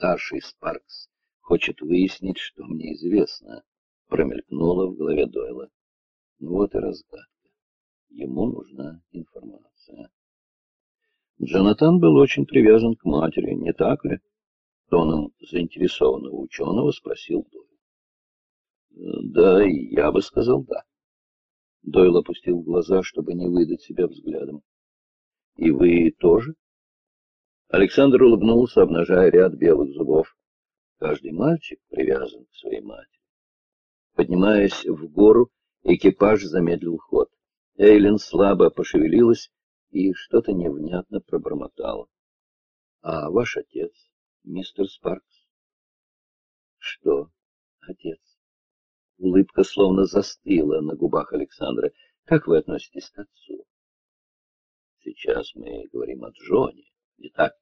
старший Спаркс хочет выяснить, что мне известно, промелькнуло в голове Дойла. Ну вот и разгадка. Ему нужна информация. Джонатан был очень привязан к матери, не так ли? Тоном заинтересованного ученого спросил Дойл. Да, я бы сказал да. Дойл опустил глаза, чтобы не выдать себя взглядом. И вы тоже? Александр улыбнулся, обнажая ряд белых зубов. Каждый мальчик привязан к своей матери. Поднимаясь в гору, экипаж замедлил ход. Эйлин слабо пошевелилась и что-то невнятно пробормотала. — А ваш отец, мистер Спаркс? — Что, отец? Улыбка словно застыла на губах Александра. — Как вы относитесь к отцу? — Сейчас мы говорим о Джоне. Не так?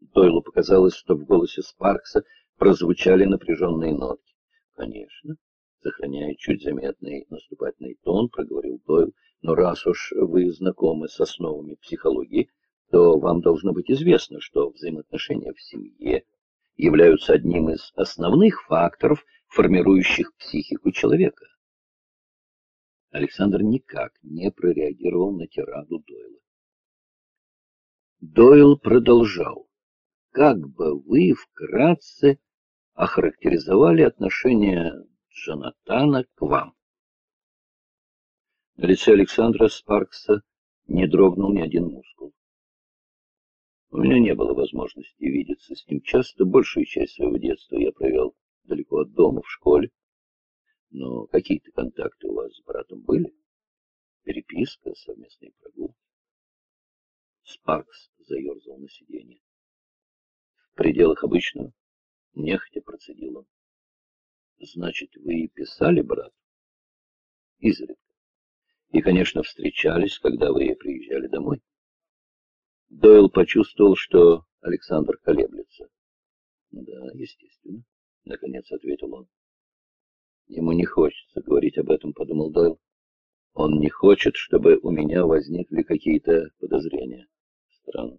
Дойлу показалось, что в голосе Спаркса прозвучали напряженные нотки. Конечно, сохраняя чуть заметный наступательный тон, проговорил Дойл, но раз уж вы знакомы с основами психологии, то вам должно быть известно, что взаимоотношения в семье являются одним из основных факторов, формирующих психику человека. Александр никак не прореагировал на тираду Дойла. Дойл продолжал. Как бы вы вкратце охарактеризовали отношение Джонатана к вам? На лице Александра Спаркса не дрогнул ни один мускул. У меня не было возможности видеться с ним часто, большую часть своего детства я провел далеко от дома, в школе. Но какие-то контакты у вас с братом были? Переписка, совместные прогулки? Спаркс заерзал на сиденье. В пределах обычного, нехотя процедил он. Значит, вы и писали брату? Изредка. И, конечно, встречались, когда вы приезжали домой. Дойл почувствовал, что Александр колеблется. Да, естественно, наконец ответил он. Ему не хочется говорить об этом, подумал Дойл. Он не хочет, чтобы у меня возникли какие-то подозрения. Странно.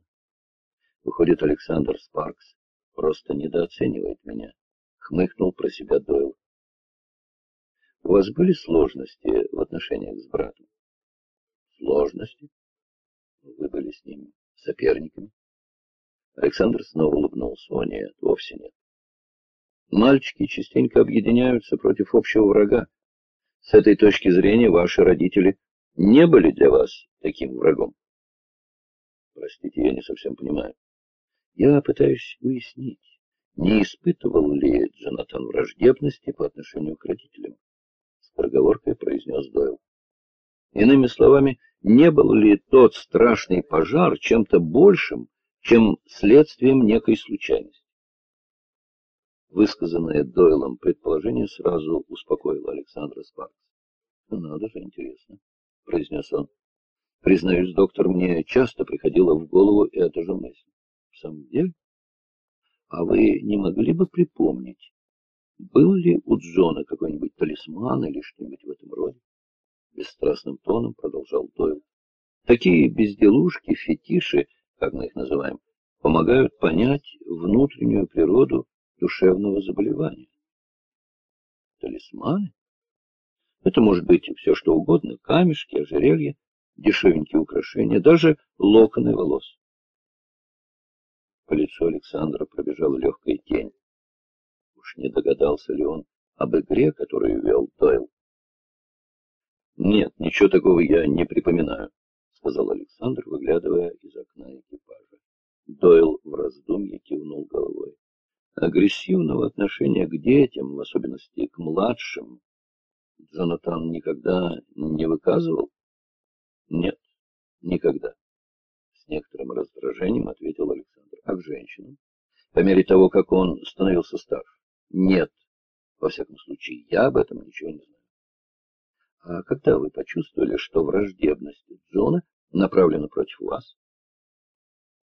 Выходит, Александр Спаркс просто недооценивает меня. Хмыкнул про себя Дойл. У вас были сложности в отношениях с братом? Сложности? Вы были с ним соперниками? Александр снова улыбнулся. О нет, вовсе нет. Мальчики частенько объединяются против общего врага. С этой точки зрения ваши родители не были для вас таким врагом. Простите, я не совсем понимаю. Я пытаюсь уяснить, не испытывал ли Джонатан враждебности по отношению к родителям. С проговоркой произнес Дойл. Иными словами, не был ли тот страшный пожар чем-то большим, чем следствием некой случайности? Высказанное Дойлом предположение сразу успокоило Александра Спаркс. «Надо же, интересно», — произнес он. Признаюсь, доктор, мне часто приходила в голову эта же мысль. В самом деле? А вы не могли бы припомнить, был ли у Джона какой-нибудь талисман или что-нибудь в этом роде? Бесстрастным тоном продолжал Дойл. Такие безделушки, фетиши, как мы их называем, помогают понять внутреннюю природу душевного заболевания. Талисманы? Это может быть все что угодно, камешки, ожерелья, дешевенькие украшения, даже локоны волос. По лицу Александра пробежала легкая тень. Уж не догадался ли он об игре, которую вел Дойл? «Нет, ничего такого я не припоминаю», — сказал Александр, выглядывая из окна экипажа. Дойл в раздумье кивнул головой. Агрессивного отношения к детям, в особенности к младшим, Джонатан никогда не выказывал? Нет, никогда. С некоторым раздражением ответил Александр. А к женщинам? По мере того, как он становился старше? Нет. Во всяком случае, я об этом ничего не знаю. А когда вы почувствовали, что враждебность Джона направлена против вас?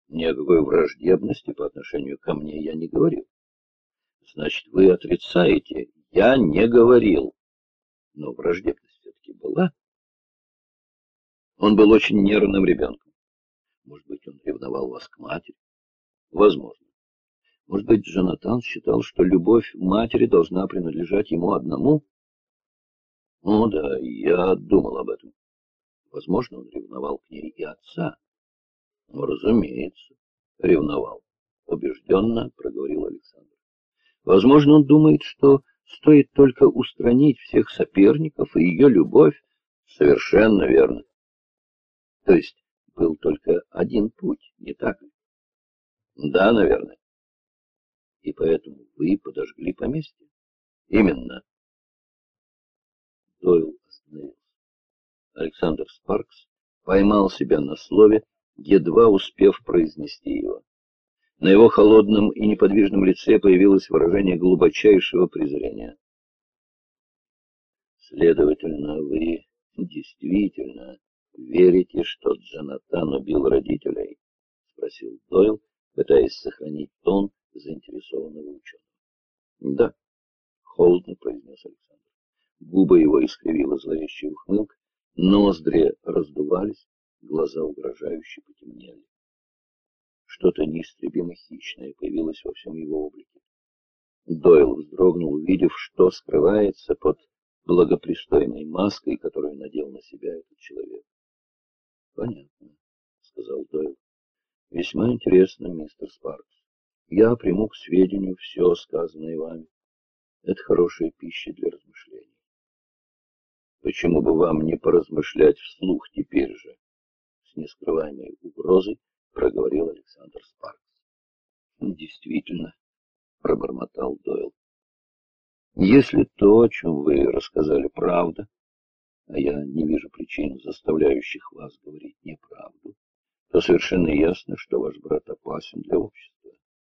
Ни о какой враждебности по отношению ко мне я не говорил. Значит, вы отрицаете. Я не говорил. Но враждебность все-таки была. Он был очень нервным ребенком. Может быть, он ревновал вас к матери? Возможно. Может быть, Джонатан считал, что любовь матери должна принадлежать ему одному? Ну да, я думал об этом. Возможно, он ревновал к ней и отца. Ну, разумеется, ревновал. Убежденно проговорил Александр. Возможно, он думает, что стоит только устранить всех соперников, и ее любовь совершенно верно. То есть был только один путь, не так ли? Да, наверное. И поэтому вы подожгли поместье? Именно. Дойл остановился. Александр Спаркс поймал себя на слове, едва успев произнести его. На его холодном и неподвижном лице появилось выражение глубочайшего презрения. Следовательно, вы действительно верите, что Джонатан убил родителей? спросил Дойл, пытаясь сохранить тон заинтересованного ученого. Да, холодно произнес Александр. Губы его искривила зловещая ухмылка, ноздри раздувались, глаза угрожающе потемнели. Что-то неистребимо хищное появилось во всем его облике. Дойл вздрогнул, увидев, что скрывается под благопристойной маской, которую надел на себя этот человек. Понятно, сказал Дойл. Весьма интересно, мистер Спаркс. Я приму к сведению все сказанное вами. Это хорошая пища для размышлений. Почему бы вам не поразмышлять вслух теперь же? С нескрываемой угрозой проговорил Александр Спаркс. Действительно, пробормотал Дойл. Если то, о чем вы рассказали, правда, а я не вижу причин, заставляющих вас говорить неправду, то совершенно ясно, что ваш брат опасен для общества.